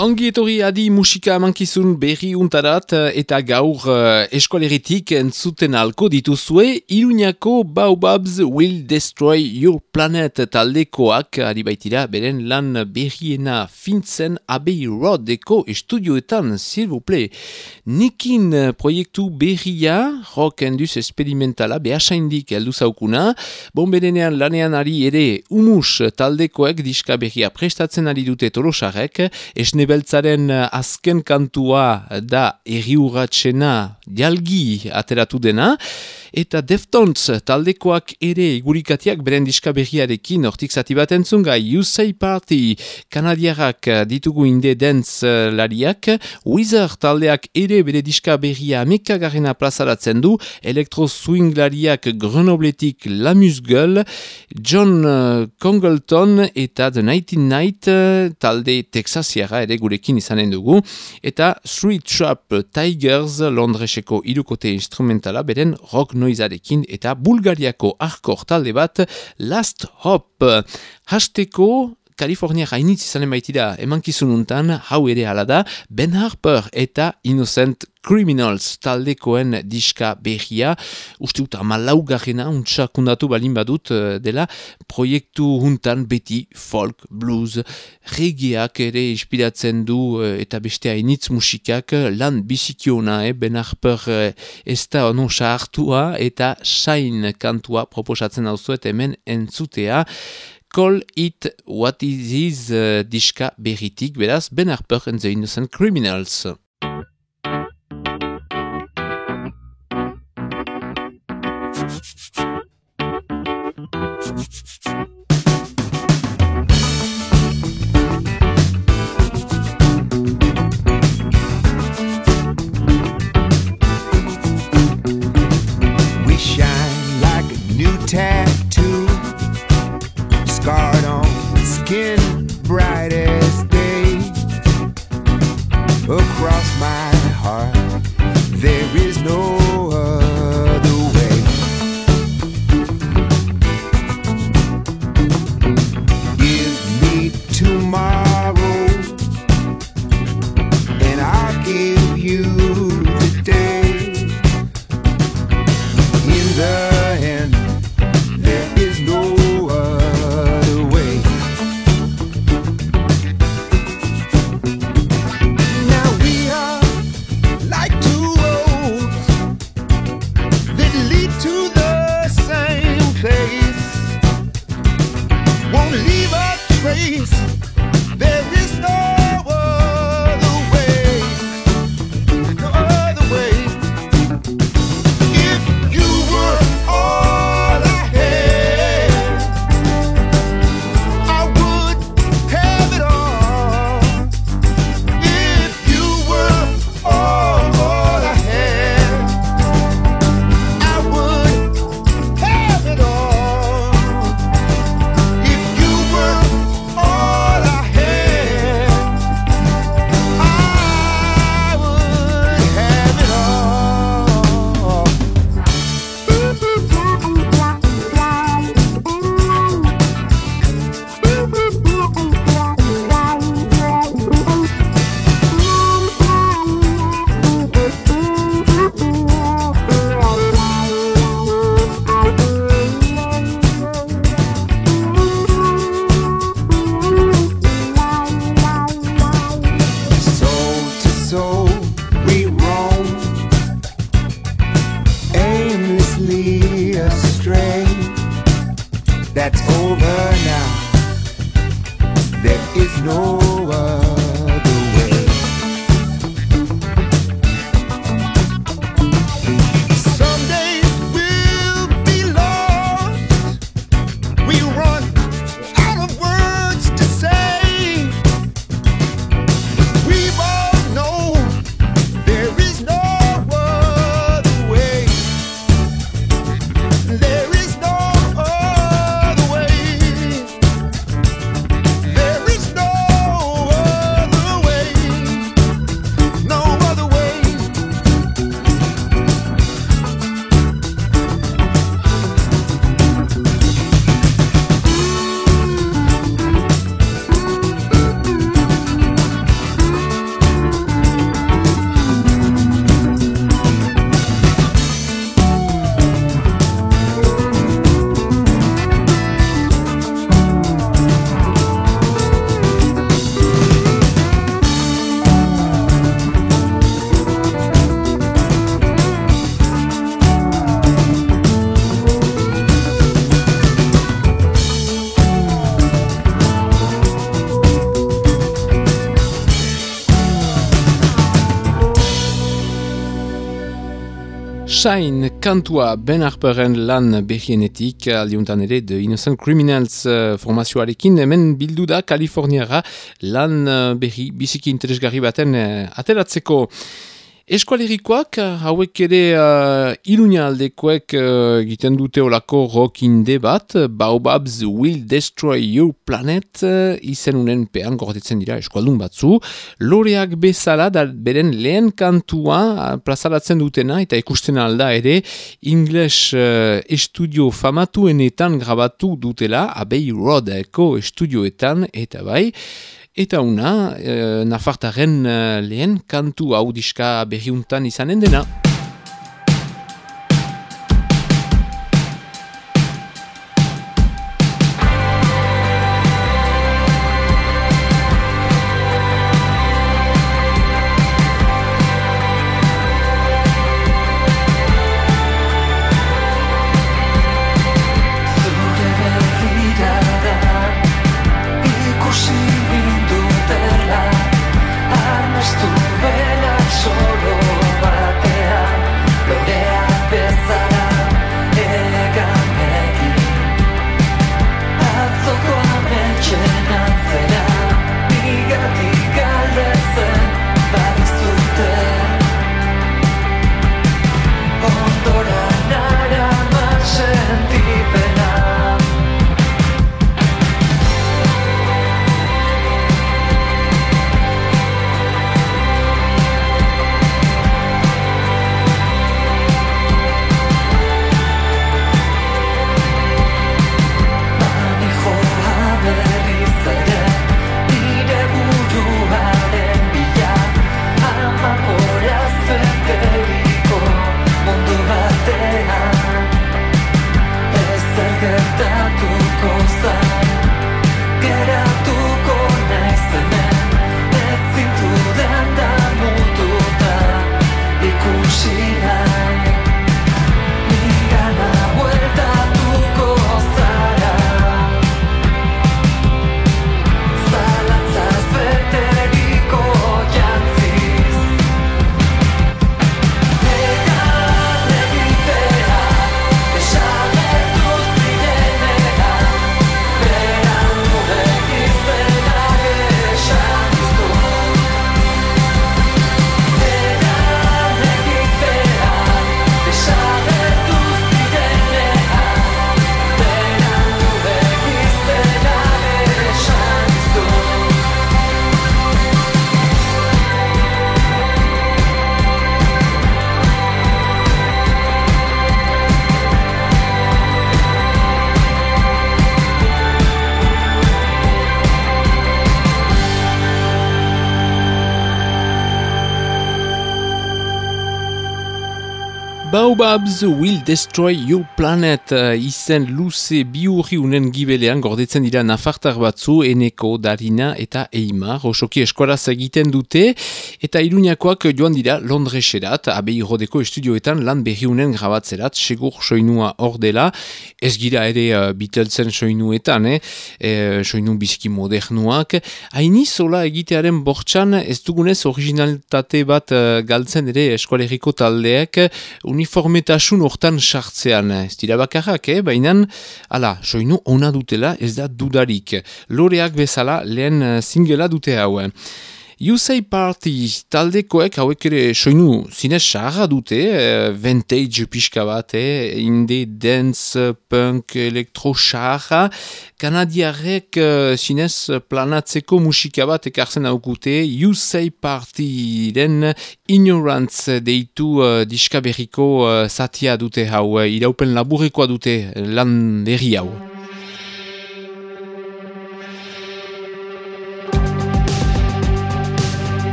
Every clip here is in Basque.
Ongi etorri adi musika mankizun berri untarat eta gaur uh, eskualeritik entzuten alko dituzue Iruñako Baobabs Will Destroy Your Planet taldekoak ari baitira beren lan berriena fintzen Abbey Roadeko estudioetan, s'il vous plaît. Nikin proiektu berria, rock enduz experimentala, behasaindik heldu zaukuna, bon berenean lanean ari ere umus taldekoek diska berria prestatzen ari dute tolosarek, esne beltzaren azken kantua da erriuratsena jalgi ateratu dena, eta Deftones taldekoak ere gurikatiak beren diska berriarekin hortik zati bat entzunga You Say Party kanadiarak ditugu inde dance lariak Wizard taldeak ere bere diska berria amekagarrena plazaratzen du. Elektro swing lariak Grenobletik La Musgueule John Congleton eta The Nighty Night talde texasiara ere gurekin izanen dugu. Eta Street Trap Tigers Londreseko irukote instrumentala beren rock noizarekin eta Bulgariako arkor talde bat Last Hop. Hasteko Kalifornia hainitz izanen baitira emankizununtan, hau ere hala da, Ben Harper eta Innocent Criminals taldekoen diska berria, uste dut amalaugarrena, untxakundatu balin badut dela, proiektu huntan beti folk, blues, regeak ere inspiratzen du eta beste hainitz musikak lan bizikiona, eh? Ben Harper eh, ez da ono hartua eta sain kantua proposatzen hau hemen entzutea, Call It What Is Is uh, diska berritik, beraz, Ben Harper and the Innocent Criminals. Sunshine kantua Ben Harperen lan behienetik aldiuntan ere The Innocent Criminals uh, formazioarekin hemen bildu da Kaliforniara lan uh, behi biziki interesgarri baten uh, ateratzeko. Eskualerikoak, hauek ere uh, ilunia aldekoek uh, egiten dute olako rockinde bat, Baobabs will destroy your planet, uh, izen unen pean gordetzen dira eskualdun batzu. Loreak bezala, da beren lehen kantua uh, plazaratzen dutena, eta ikusten alda ere, English uh, estudio famatuenetan grabatu dutela, Abbey Roadeko estudioetan, eta bai, Eta una, e, Nafartaren e, lehen kantu hau diska berriuntan izanen dena. Baobabs will destroy your planet uh, izen luze biurri unen gibelean gordetzen dira nafartar batzu eneko, darina eta eimar osoki eskolaz egiten dute eta iruñakoak joan dira Londreserat abei rodeko estudioetan lan berri unen grabatzerat segur soinua hor dela ez gira ere uh, Beatlesen soinuetan eh? e, soinu biziki modernuak haini zola egitearen bortxan ez dugunez originalitate bat uh, galtzen ere eskoleriko taldeek uniformetasun hortan sartzean. Ez dira bakarrak, eh? baina, ala, soinu ona dutela ez da dudarik. Loreak bezala lehen eh, singela dute hau. Say Party taldekoek hauek ere soinu zinez sarra dute, eh, vintage pixka bat, eh, inde, dance, punk, elektro sarra, kanadiarek eh, zinez planatzeko musika bat ekartzen haukute, You Say Party den ignorance deitu uh, diska berriko uh, zatia dute hau, uh, iraupen laburrekoa dute lan berri hau.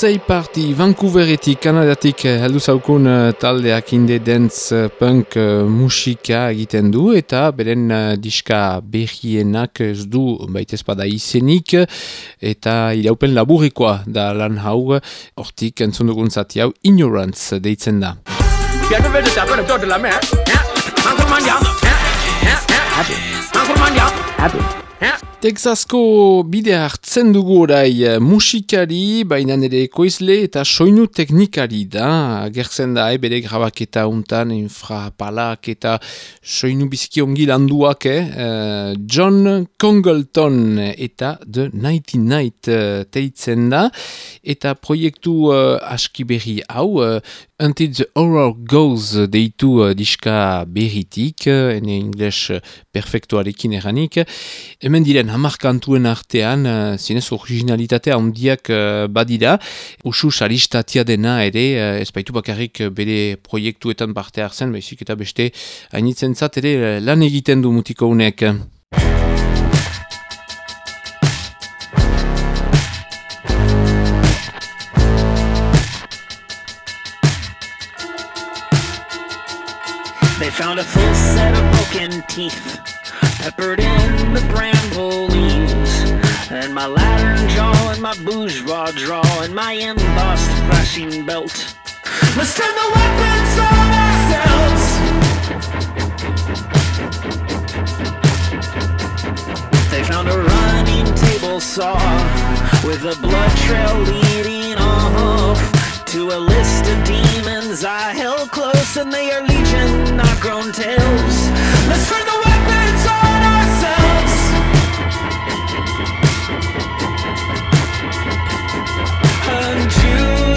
USA Party Vancouveretik, Kanadatik eh, heldu zaukun eh, taldeak inde dance eh, punk musika egiten du eta beren diska berrienak ez du baitez bada izenik eta iraupen laburikoa da lan hau. Hortik entzun dugun zati hau Ignorance deitzen da. 别是 Texasko bide hartzen dugu orai eh, musikari, baina nire ekoizle eta soinu teknikari da. Gertzen da, eh, ebere grabaketa untan, infrapalak eta soinu biziki ongi landuak, eh? eh John Congleton eta The Nighty Night teitzen da. Eta proiektu uh, aski berri hau, uh, Until the Horror Goes deitu uh, diska berritik, uh, ene ingles perfektuarekin eranik. Hemen diren hamar kantuen artean, uh, zinez originalitatea handiak uh, badira, usu saristatia dena ere, uh, ez baitu bakarrik bere proiektuetan parte hartzen, baizik eta beste hainitzen ere lan egiten du mutiko unek. They found a full set of broken teeth peppered in the bramble leaves. And my lantern jaw and my bourgeois draw and my embossed flashing belt. Let's turn the weapons on ourselves. They found a running table saw with a blood trail leading off to a list of demons I held close, and they are legion, not grown tails. Let's turn you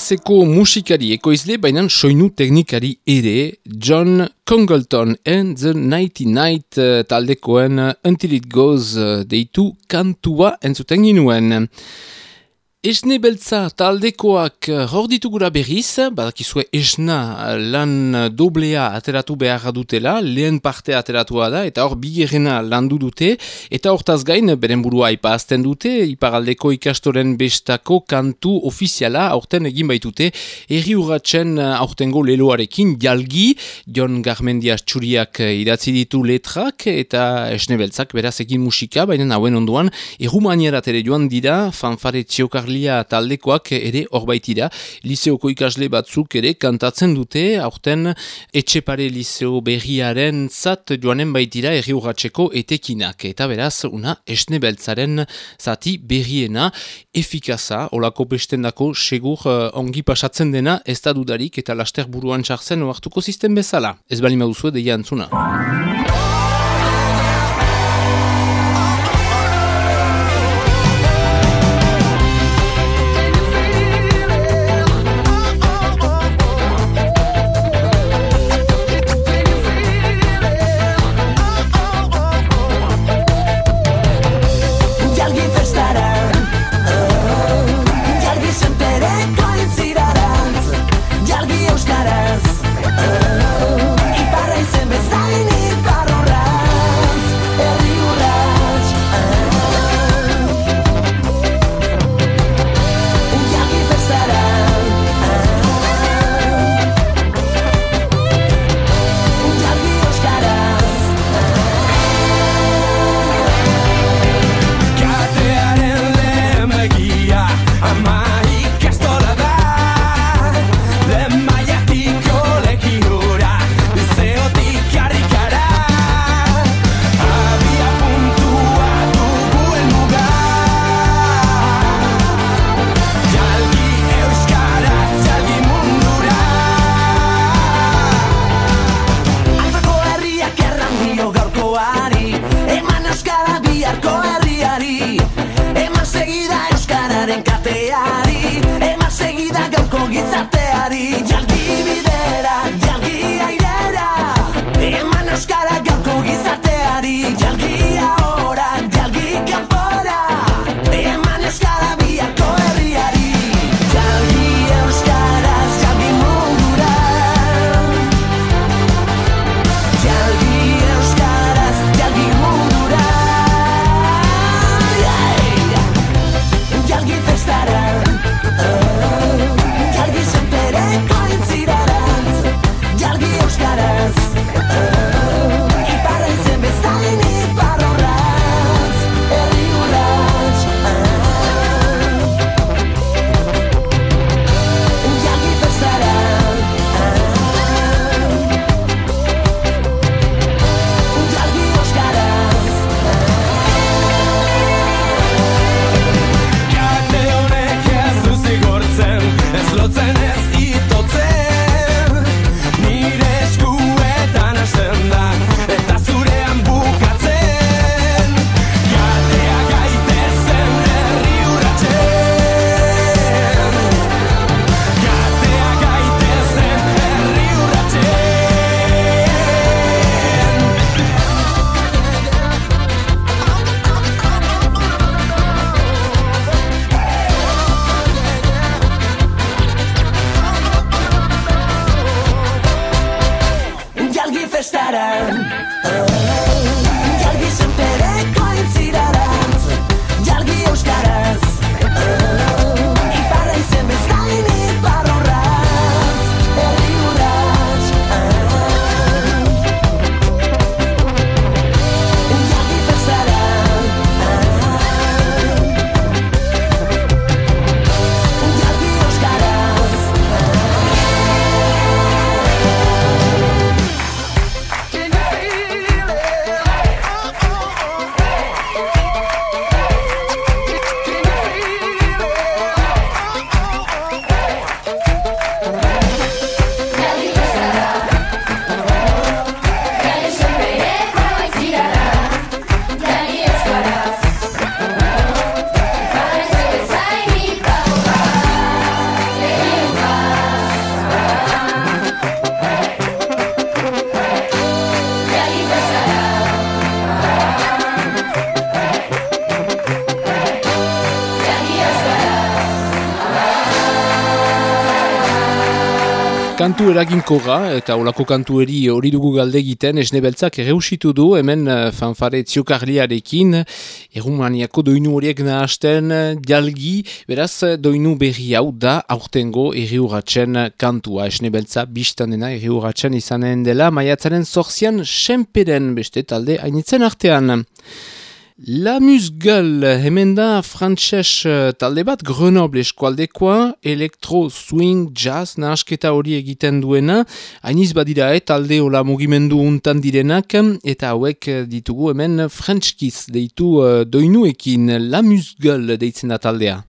Texaseko musikari ekoizle, baina soinu teknikari ere, John Congleton and the Nighty Night eh, taldekoen Until It Goes eh, deitu kantua entzuten ginuen. Esne beltza taldekoak eh, hor ditugura berriz, badakizue esna lan doblea ateratu behar dutela, lehen parte ateratua da, eta hor bigerena landu dute, eta hortaz gain, beren burua ipazten dute, iparaldeko ikastoren bestako kantu ofiziala aurten egin baitute, erri urratzen aurtengo leloarekin jalgi, Jon Garmendia txuriak idatzi ditu letrak, eta esne beltzak beraz egin musika, baina hauen onduan, errumaniarat ere joan dira, fanfare txiokarlia taldekoak ere hor baitira. Liseoko ikasle batzuk ere kantatzen dute, aurten etxepare liseo berriaren zat joanen baitira erri urratxeko etekinak. Eta beraz, una esne beltzaren zati berriena, efikaza, olako bestendako segur eh, ongi pasatzen dena, ez da dudarik eta laster buruan txartzen oartuko sistem bezala. Ez bali mauzue deia antzuna. Kantu eraginkorra eta olako kantueri hori dugu galde egiten esne beltzak erreusitu du hemen eh, fanfare ziokarliarekin erumaniako doinu horiek nahasten dialgi beraz doinu berri hau da aurtengo erriuratzen kantua esne beltza biztan dena erriuratzen izanen dela maiatzaren zorzian senperen beste talde hainitzen artean. La Musguel, hemen da frantxez eh, talde bat Grenoble eskualdekoa, elektro, swing, jazz, nahasketa hori egiten duena, hainiz badira eh, talde hola mugimendu untan direnak, eta hauek eh, ditugu hemen frantxkiz deitu uh, doinuekin La Musguel deitzen da taldea.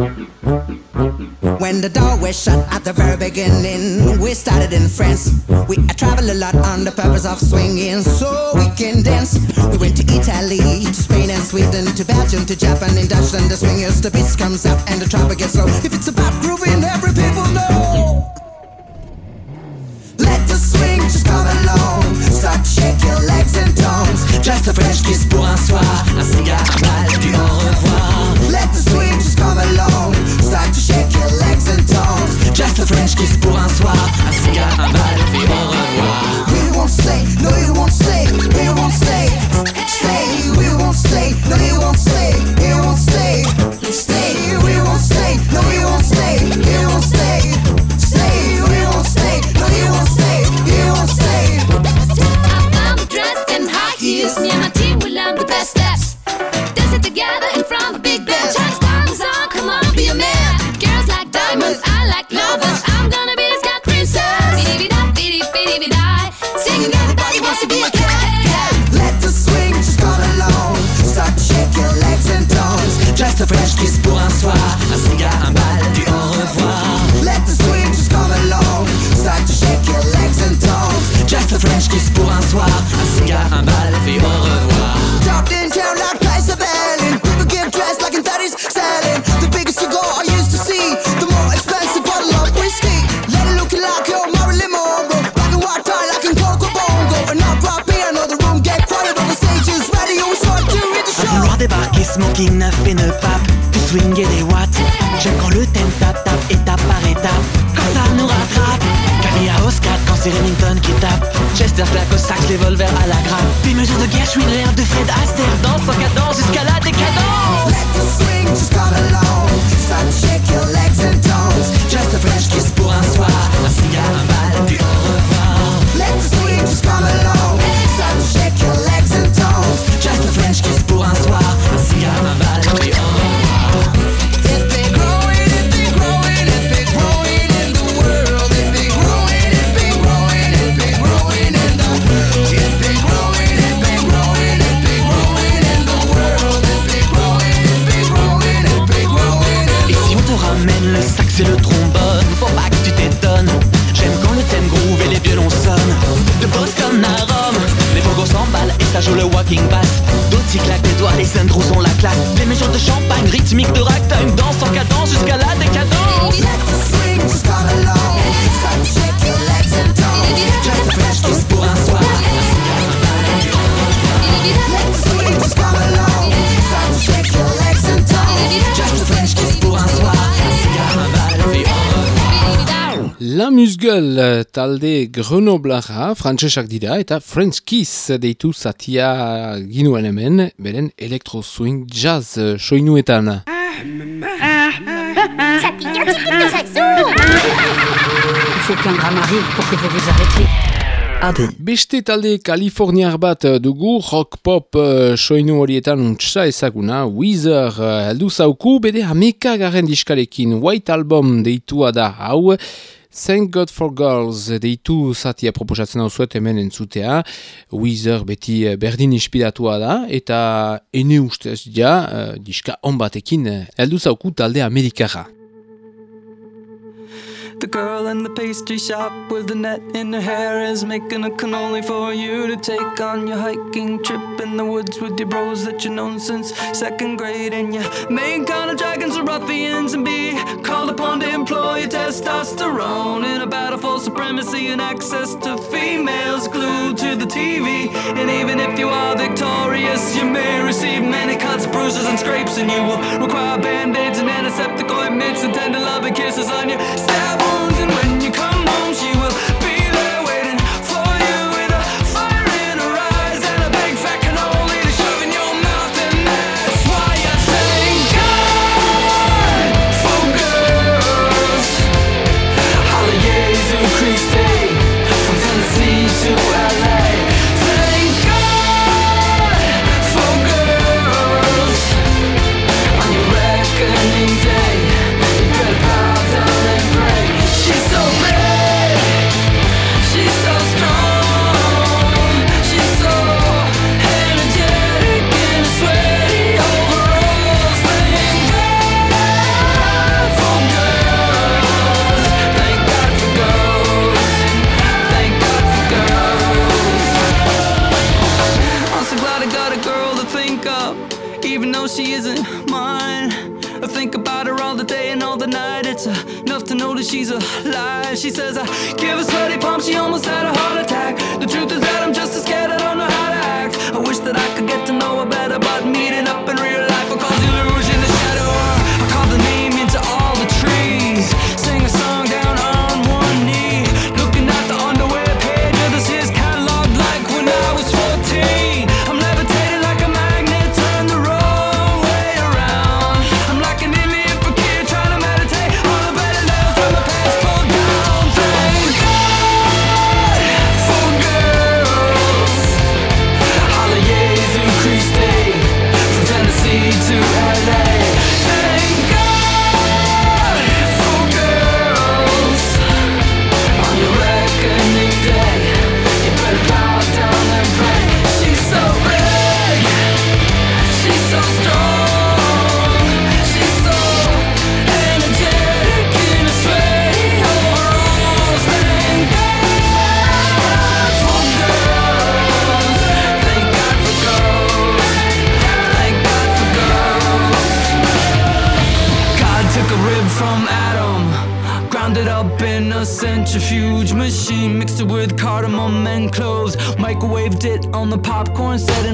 When the door was shut at the very beginning, we started in France. We traveled a lot on the purpose of swinging, so we can dance. We went to Italy, to Spain and Sweden, to Belgium, to Japan, in Dutchland. The swingers, the beat comes up and the trouble gets slow. If it's about grooving, every people know. Let the swing just come along. Start shake your legs and tongues. La Musguel talde Grenoblara, frantsesak dira, eta French Kiss deitu zatia ginuen hemen, beren electro swing jazz eh, soinuetan. Il faut qu'un drame arrive pour que vous vous arrêtiez. Beste talde Kaliforniar bat eh, dugu, rock pop eh, soinu horietan untsa ezaguna, Weezer heldu zauku, bere hameka garen diskarekin White Album deitua da hau, Thank God for Girls deitu zatia proposatzen hau zuet hemen entzutea, Weezer beti eh, berdin inspiratua da, eta ene ustez ja, eh, diska on batekin eh, heldu zauku talde amerikara. The girl in the pastry shop with the net in her hair is making a cannoli for you to take on your hiking trip in the woods with your bros that you've known since second grade. And your main kind of dragons are ruffians and be called upon to employ your testosterone in a battle for supremacy and access to females glued to the TV. And even if you are bruises and scrapes, and you will require band-aids and antiseptic ointments and tender loving kisses on your stab wounds. And when She says I give a sweaty palms, she almost had a heart attack. The truth is that I'm just as scared, I don't know how to act. I wish that I could get to know her on the popcorn setting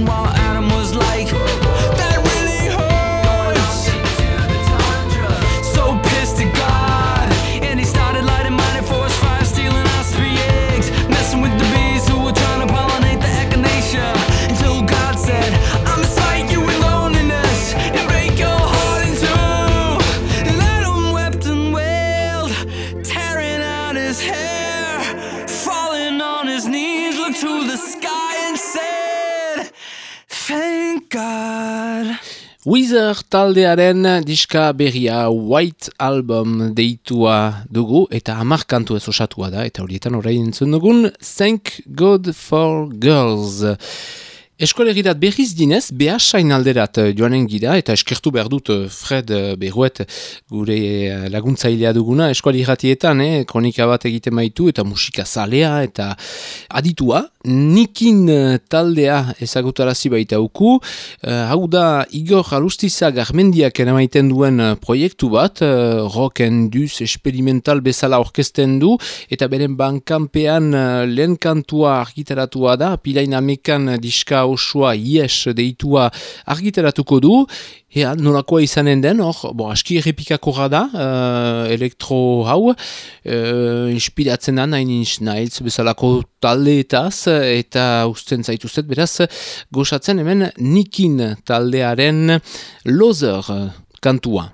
taldearen diska berria White Album deitua dugu eta hamar kantu ez osatua da eta horietan orain entzun dugun Thank God for Girls. Eskolegirat berriz dinez, behasain alderat eh, joanen gira, eta eskertu behar dut eh, Fred eh, Berruet gure laguntzailea duguna, eskolegiratietan, eh, kronika bat egiten maitu, eta musika zalea, eta aditua, nikin eh, taldea ezagutarazi baita uku, eh, hau da Igor Alustiza garmendiak eramaiten duen eh, proiektu bat, rock and duz experimental bezala orkesten du, eta beren bankanpean eh, lehen kantua argitaratua da, pilain amekan diska osoa yes deitua argitaratuko du, Ea, nolakoa izanen den, hor, bo, aski errepikakorra da, uh, elektro hau, uh, inspiratzen da, nahin nahiz bezalako taldeetaz, eta usten zaituzet, beraz, gozatzen hemen nikin taldearen lozer kantua.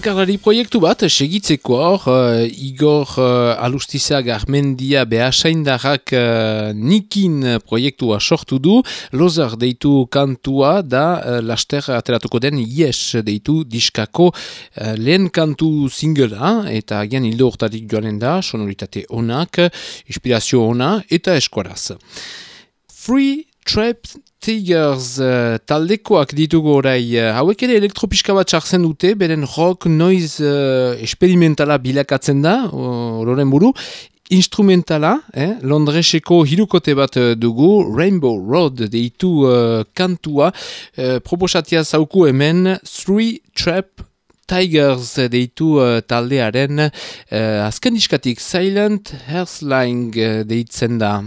Bakarlari proiektu bat, segitzeko hor, uh, Igor uh, Alustiza Garmendia behasaindarrak uh, nikin proiektua sortu du, lozar deitu kantua da uh, laster ateratuko den yes deitu diskako uh, lehen kantu singlea, eta agian hildo urtatik joanen da, sonoritate onak, inspirazio ona eta eskuaraz. Free Trap Tigers uh, taldekoak ditugu orai, uh, hauek ere elektropiska bat sartzen dute, beren rock noise uh, experimentala bilakatzen da, ororen buru, instrumentala, eh? Londreseko hirukote bat dugu, Rainbow Road deitu uh, kantua, uh, proposatia zauku hemen, Three Trap Tigers deitu uh, taldearen uh, azken diskatik Silent Hearthline uh, deitzen da.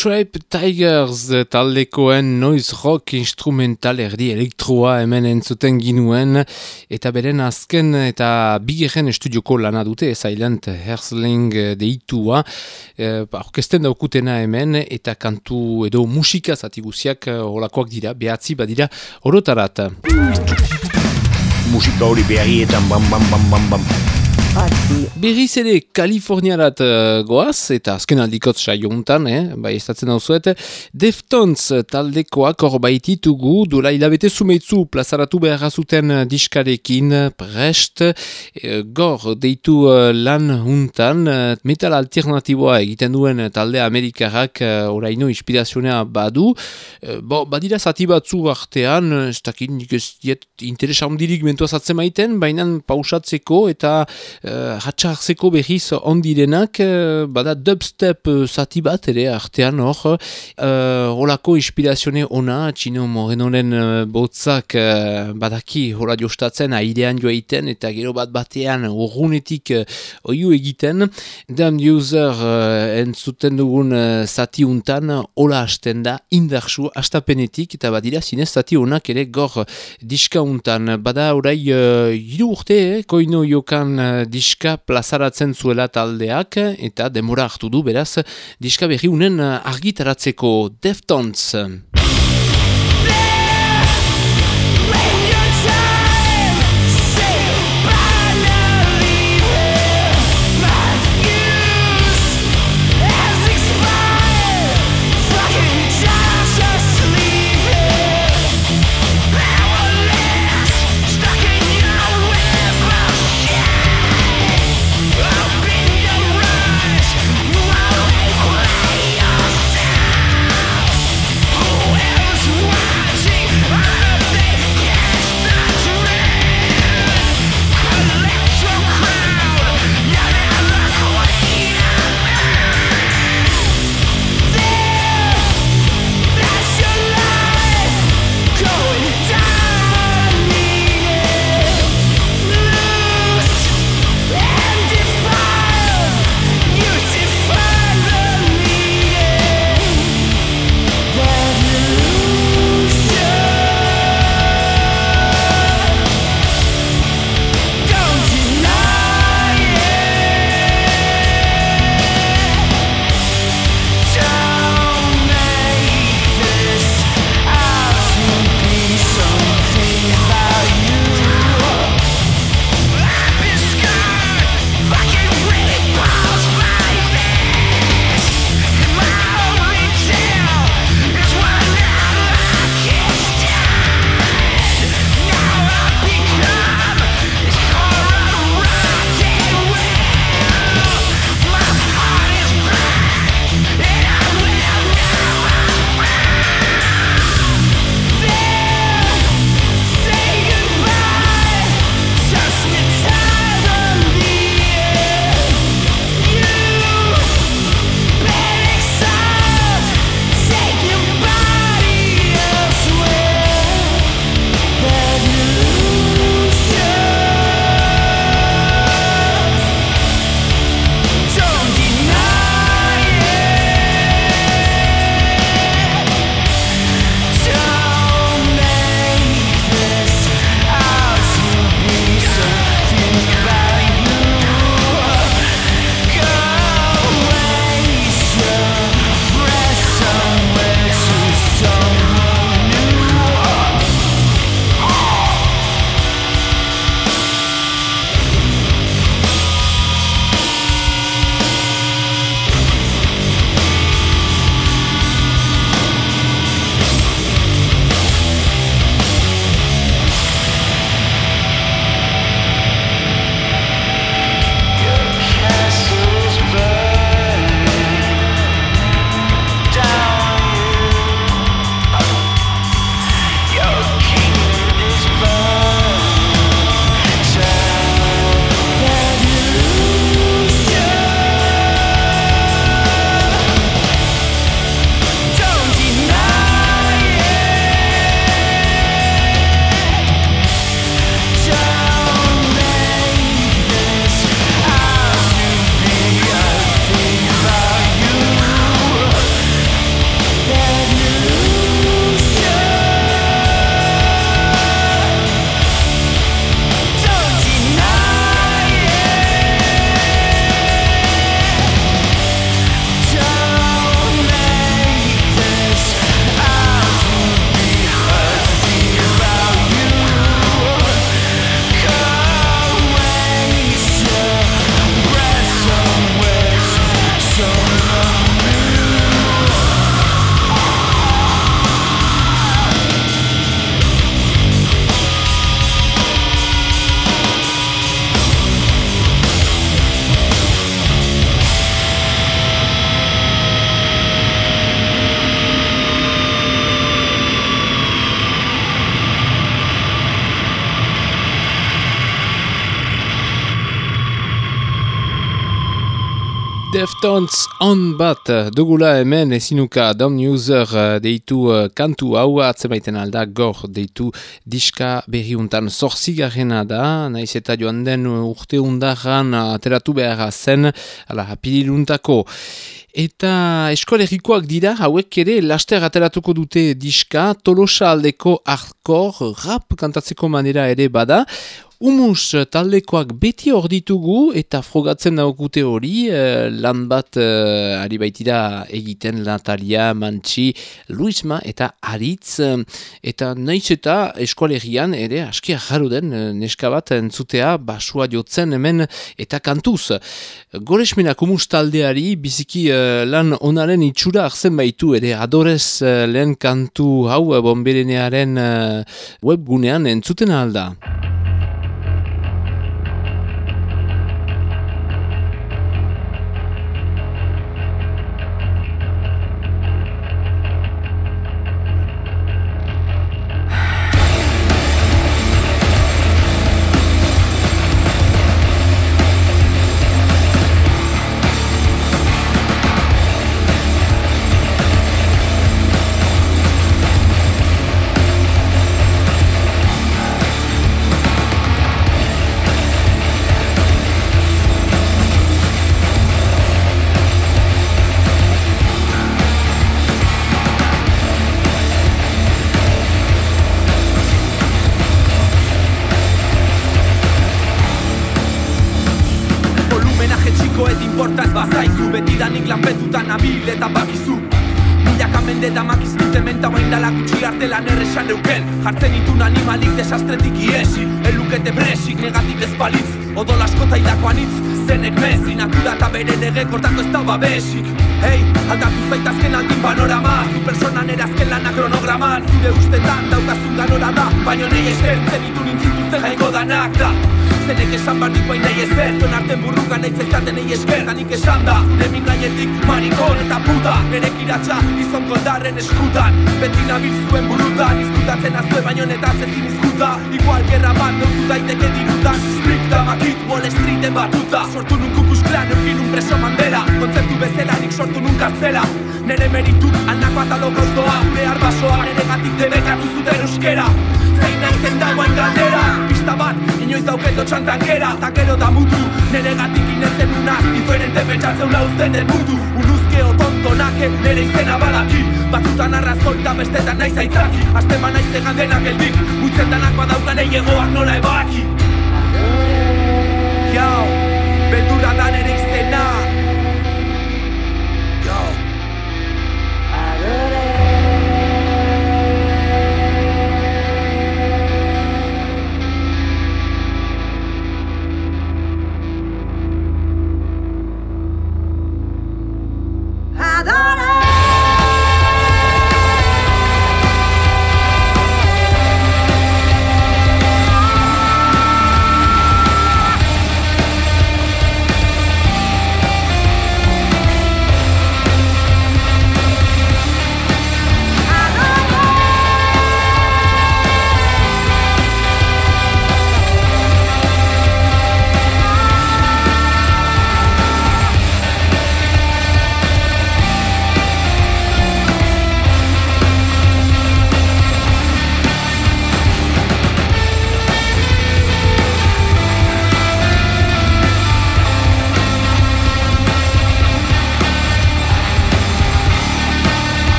Trap Tigers eh, taldekoen noise rock instrumental erdi elektroa hemen entzuten ginuen eta beren azken eta bigeren estudioko lana dute Silent Hersling eh, deitua e, orkesten daukutena hemen eta kantu edo musika zati guziak holakoak dira, behatzi badira orotarat. Musika hori beharietan bam bam bam bam bam. Berriz ere Kaliforniarat uh, goaz, eta azken aldikot saiontan, eh, bai estatzen hau zuet, Deftones taldekoak hor baititugu, dola hilabete zumeitzu plazaratu behar zuten diskarekin prest, eh, gor deitu uh, lan huntan, uh, metal alternatiboa egiten duen talde amerikarrak uh, oraino inspirazionea badu, uh, bo, badira zati batzu artean, ez dakit nik ez diet interesa ondirik mentua zatzen maiten, baina pausatzeko eta uh, hatxartzeko behiz ondirenak, uh, bada dubstep uh, zati bat ere artean hor, uh, holako inspirazione ona, txino morenoren uh, botzak uh, badaki hola jostatzen, airean joaiten, eta gero bat batean urrunetik uh, oiu egiten, Damn User uh, entzuten dugun uh, zati untan, hola hasten da, indarsu, astapenetik, eta badira zinez zati onak ere gor diska bada orai uh, hiru urte, eh, koino jokan uh, diska plazaratzen zuela taldeak eta demora hartu du beraz diska berri unen argitaratzeko Deftones. Deftones on bat. Dugula hemen ezinuka Dom User eh, deitu eh, kantu hau atzemaiten alda gor deitu diska berriuntan zorzigarrena da, naiz eta joan den urte undarran ateratu beharra zen, ala hapiriluntako. Eta eskolegikoak dira hauek ere laster ateratuko dute diska, tolosa aldeko hardcore rap kantatzeko manera ere bada, Humus taldekoak beti hor ditugu eta frogatzen daukute hori, eh, lan bat eh, ari baitira egiten Natalia, Mantxi, Luisma eta Aritz. eh, eta naiz eta eskualerian ere askia jarru den eh, neska bat entzutea basua jotzen hemen eta kantuz. Goresmenak humus taldeari biziki eh, lan onaren itxura arzen baitu ere adorez eh, lehen kantu hau eh, bomberenearen eh, webgunean entzuten alda. Babesik Hei, aldatu zaitazken aldin panorama. Zu personan erazken lana kronograman. Zure ustetan daukazun ganora da. Baina nahi esker zenitu nintzituzte jaingo danak da. Zenek esan bardik bain nahi ezer Zuen arten burruka nahi zaizaten nahi esker. Danik esan da, zure min gaietik marikon eta puta. Nere kiratxa izon koldarren eskutan. Beti nabil zuen burutan. Izkutatzen azue baino netaz ezin izkuta. Igual gerra bat neurtu daiteke dirutan. Strikta makit Wall Streeten batuta. Sortu nun klan eukin un preso mandela Kontzeptu bezala nik sortu nun kartzela. Nere merituk alnako ataloko doa Behar basoa nere gatik debekatu zuten euskera. Zein naizen dagoen galdera. Pista bat, inoiz dauketo txantankera Ta gero da mutu, nere gatik inezen unaz Diferente pentsatzen uzten den mundu Unuzkeo tontonake, nere izena badaki. Batzutan arrazoi eta bestetan naiz aitzaki Aztema naiz egan denak geldik Uitzen danak badaukan eiegoak nola ebaki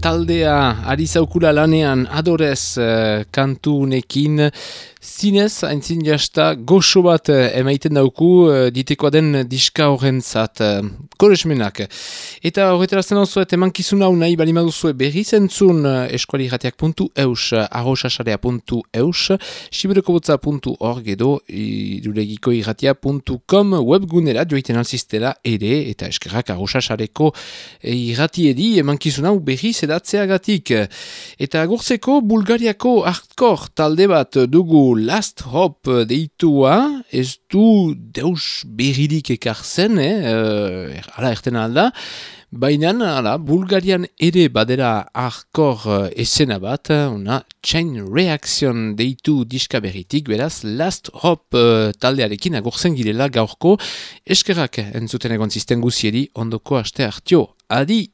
Taldea ari zaukula lanean adorez uh, kantunekin zinez, haintzin jasta, goxo bat uh, emaiten dauku uh, ditekoa den diska horren zat, uh, koresmenak. Eta horretarazten hau zuet, eman hau nahi bali maduzue berri zentzun eskualiratiak.eus, arroxasarea.eus, siberokobotza.org edo irulegiko irratia.com webgunera joiten alziztela ere, eta eskerrak arroxasareko irratiedi eman kizun hau berri zedatzeagatik. Eta agurtzeko Bulgariako hardcore talde bat dugu Last Hope deitua, ez du deus berririk ekartzen, eh? uh, ala erten alda, Baina, ala, Bulgarian ere badera hardcore esena bat, una Chain Reaction deitu diska berritik, beraz, Last Hope taldearekin agurzen girela gaurko, eskerrak entzuten egon zisten guzieri, ondoko aste hartio. Adi!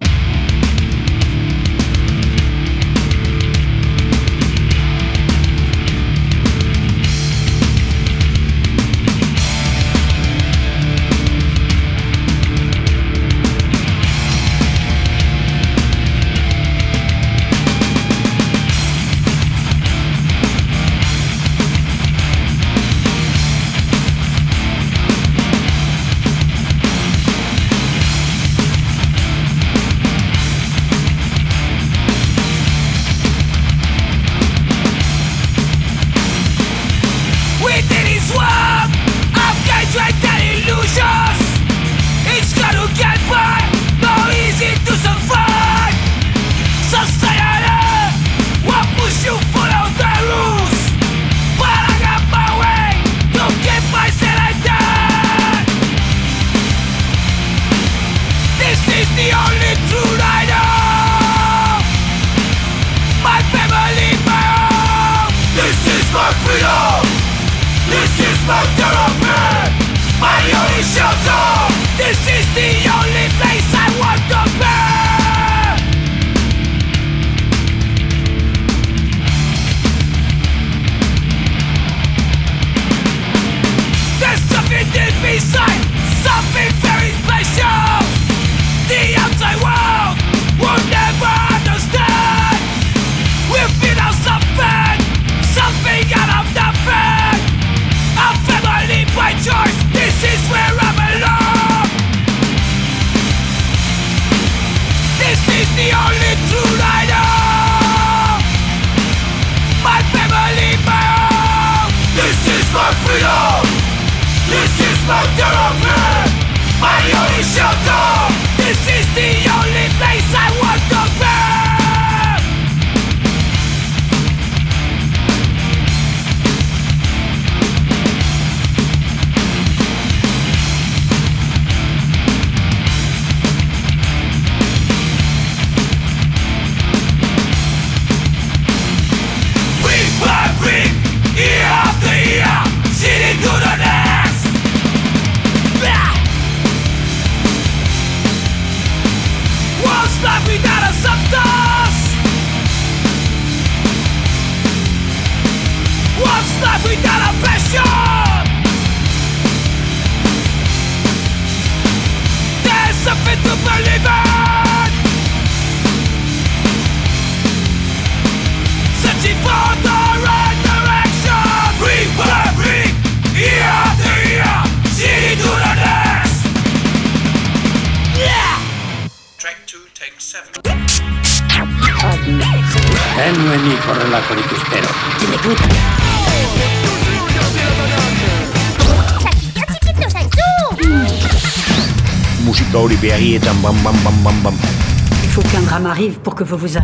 Vous vous arrêtiez. Adi.